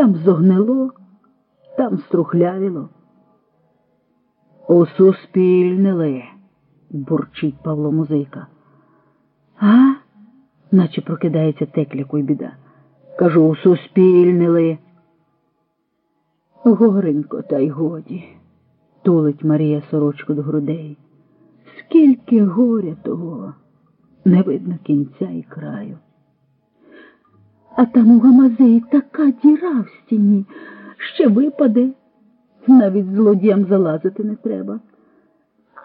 Там зогнило, там струхлявіло. Усуспільнили, бурчить Павло Музика. А? наче прокидається текляку й біда. Кажу, усуспільнили. Горенько, та й годі, тулить Марія сорочку до грудей. Скільки горя того, не видно кінця і краю. А там у гамазеї така діра в стіні, ще випаде, навіть злодіям залазити не треба.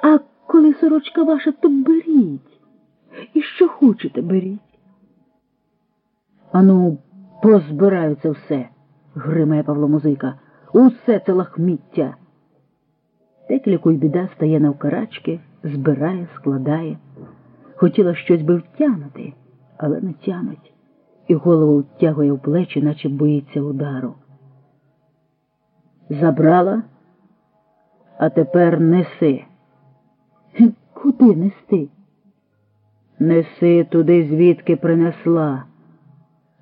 А коли сорочка ваша, то беріть. І що хочете, беріть. Ану, позбираються все, гримає Павло Музика. Усе це лахміття. Текліку й біда стає навкарачки, збирає, складає. Хотіла щось би втягнути, але не тямить, і голову втягує в плечі, наче боїться удару. Забрала, а тепер неси. Куди нести? Неси туди, звідки принесла.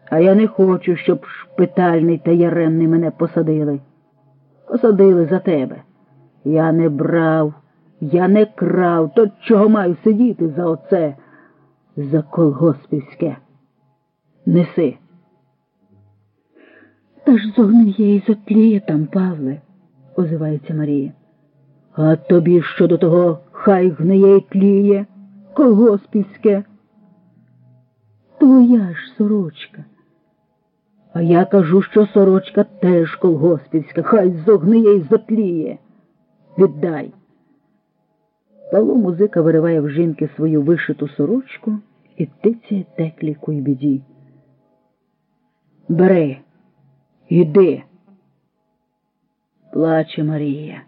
А я не хочу, щоб шпитальний та яремний мене посадили. Посадили за тебе. Я не брав, я не крав, то чого маю сидіти за оце, за колгоспівське. Неси. Та ж зогниє і затліє там, Павле, озивається Марія. А тобі що до того хай гниє і тліє, колгоспівське. Твоя ж сорочка. А я кажу, що сорочка теж колгоспівська, хай зогниє і затліє. Віддай. Павло музика вириває в жінки свою вишиту сорочку і тицяє текліку й. Бери, іди. Плаче Марія.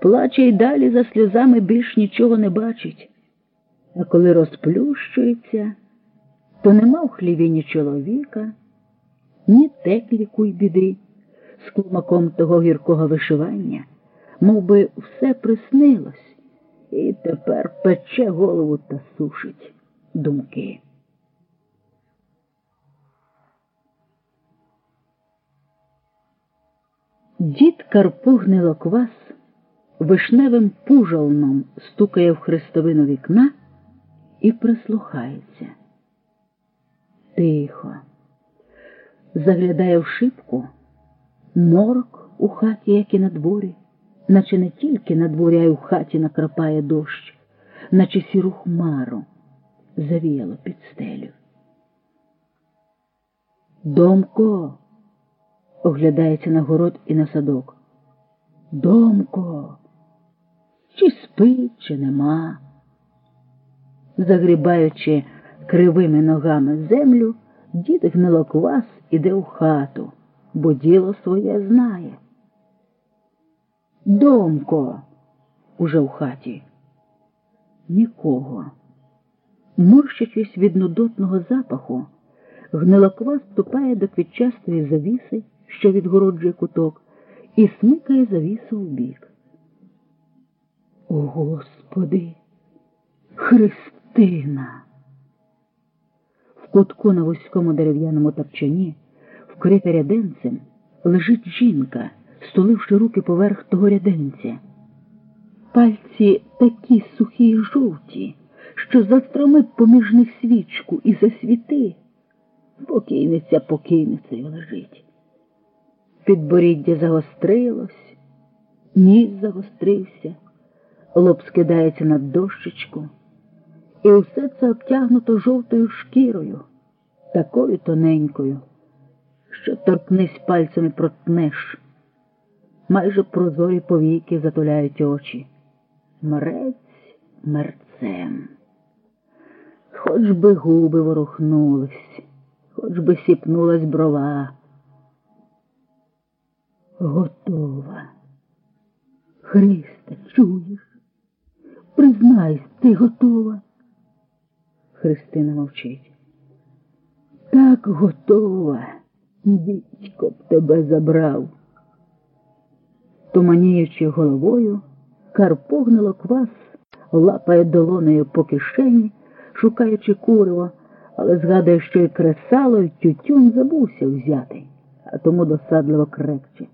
Плаче й далі за сльозами більш нічого не бачить. А коли розплющується, то нема в хліві ні чоловіка, ні текліку й біди, з клумаком того гіркого вишивання, мов би все приснилось, і тепер пече голову та сушить думки. Дід Карпо Гнилоквас вишневим пужалном стукає в хрестовину вікна і прислухається. Тихо. Заглядає в шибку морок у хаті, як і на дворі, наче не тільки на дворі, а й у хаті накрапає дощ, наче сіру хмару завіяло під стелю. Домко оглядається на город і на садок. Домко, чи спить, чи нема. Загрібаючи кривими ногами землю, дід гнилоквас іде в хату, бо діло своє знає. Домко уже в хаті. Нікого. Морщачись від нудотного запаху, гнилоквас ступає до квітчастої завіси, що відгороджує куток, і смикає завісу в бік. О, Господи, Христина! В кутку на вузькому дерев'яному тапчані, вкрита ряденцем, лежить жінка, стуливши руки поверх того ряденця. Пальці такі сухі й жовті, що застромить поміж них свічку і засвіти. Покійниця покійницею лежить. Підборіддя загострилось, ніс загострився, лоб скидається на дощечку, і все це обтягнуто жовтою шкірою, такою тоненькою, що торкнись пальцями протнеш. Майже прозорі повіки затуляють очі. Мрець мерцем. Хоч би губи ворухнулись, хоч би сіпнулась брова. Готова. Христе, чуєш? Признайся, ти готова. Христина мовчить. Так готова. Дідько б тебе забрав. Туманіючи головою, Карпо квас, лапає долонею по кишені, шукаючи куриво, але згадує, що і кресало, і тютюн забувся взяти а тому досадливо крекче.